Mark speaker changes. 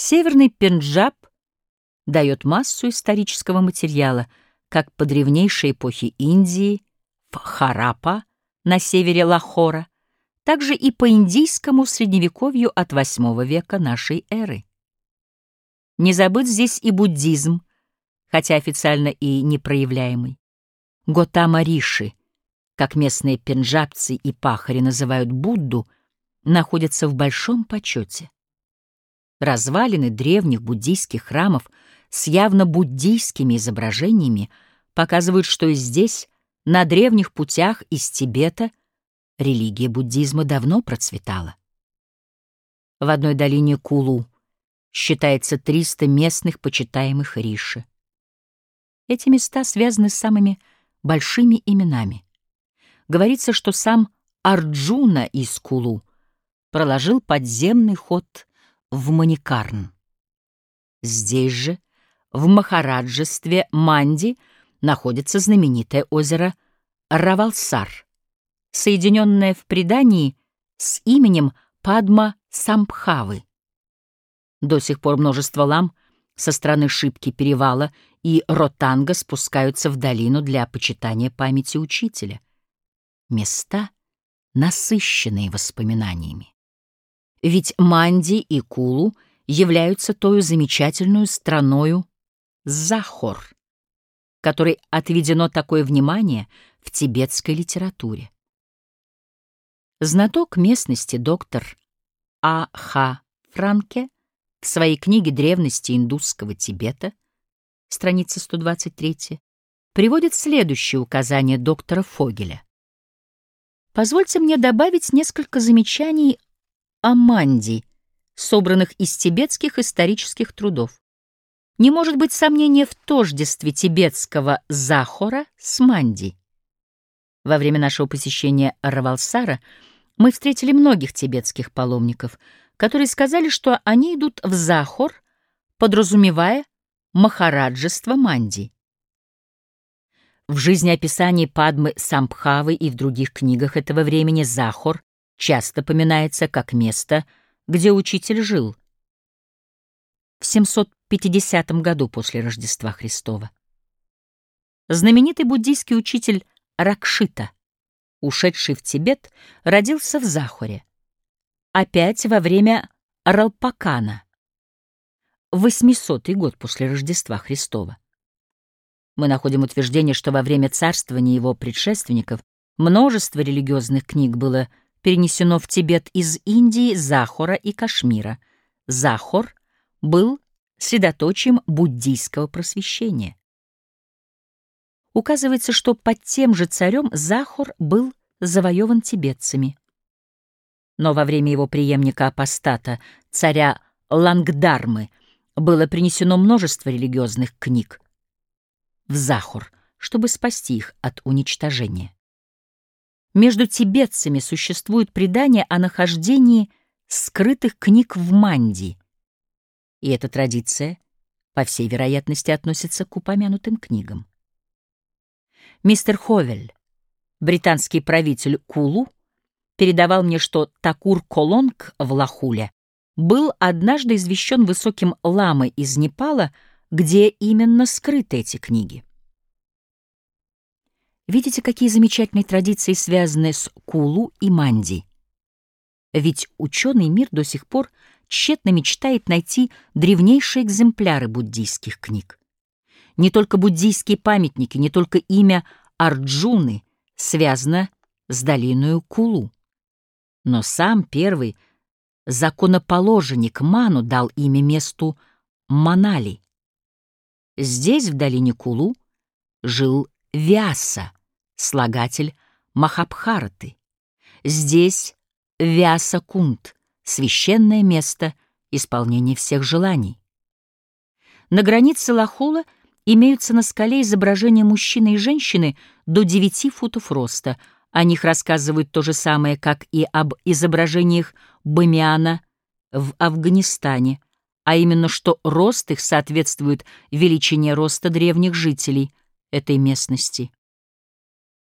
Speaker 1: Северный Пенджаб дает массу исторического материала, как по древнейшей эпохе Индии, Харапа на севере Лахора, также и по индийскому средневековью от VIII века нашей эры. Не забыт здесь и буддизм, хотя официально и непроявляемый. Готама Риши, как местные пенджабцы и пахари называют Будду, находятся в большом почете. Развалины древних буддийских храмов с явно буддийскими изображениями показывают, что и здесь, на древних путях из Тибета, религия буддизма давно процветала. В одной долине Кулу считается 300 местных почитаемых риши. Эти места связаны с самыми большими именами. Говорится, что сам Арджуна из Кулу проложил подземный ход в Маникарн. Здесь же, в Махараджестве Манди, находится знаменитое озеро Равалсар, соединенное в предании с именем Падма Самбхавы. До сих пор множество лам со стороны шибки перевала и ротанга спускаются в долину для почитания памяти учителя. Места, насыщенные воспоминаниями. Ведь Манди и Кулу являются той замечательную страною Захор, которой отведено такое внимание в тибетской литературе. Знаток местности доктор А. Х. Франке в своей книге «Древности индусского Тибета» страница 123 приводит следующее указание доктора Фогеля. Позвольте мне добавить несколько замечаний о Манди, собранных из тибетских исторических трудов. Не может быть сомнения в тождестве тибетского Захора с Манди. Во время нашего посещения Равалсара мы встретили многих тибетских паломников, которые сказали, что они идут в Захор, подразумевая махараджество Манди. В жизнеописании Падмы Самбхавы и в других книгах этого времени Захор часто поминается как место, где учитель жил в 750 году после Рождества Христова. Знаменитый буддийский учитель Ракшита, ушедший в Тибет, родился в Захоре, опять во время Ралпакана, 800 год после Рождества Христова. Мы находим утверждение, что во время царствования его предшественников множество религиозных книг было перенесено в Тибет из Индии, Захора и Кашмира. Захор был средоточием буддийского просвещения. Указывается, что под тем же царем Захор был завоеван тибетцами. Но во время его преемника-апостата, царя Лангдармы, было принесено множество религиозных книг в Захор, чтобы спасти их от уничтожения. Между тибетцами существует предание о нахождении скрытых книг в Манди, и эта традиция, по всей вероятности, относится к упомянутым книгам. Мистер Ховель, британский правитель Кулу, передавал мне, что Такур Колонг в Лахуле был однажды извещен высоким ламой из Непала, где именно скрыты эти книги. Видите, какие замечательные традиции связаны с Кулу и Манди. Ведь ученый мир до сих пор тщетно мечтает найти древнейшие экземпляры буддийских книг. Не только буддийские памятники, не только имя Арджуны связано с долиной Кулу. Но сам первый законоположенник Ману дал имя месту Манали. Здесь, в долине Кулу, жил Вяса, слагатель Махабхараты. Здесь Вяса-кунт, священное место исполнения всех желаний. На границе Лахула имеются на скале изображения мужчины и женщины до 9 футов роста. О них рассказывают то же самое, как и об изображениях Бамиана в Афганистане, а именно что рост их соответствует величине роста древних жителей этой местности.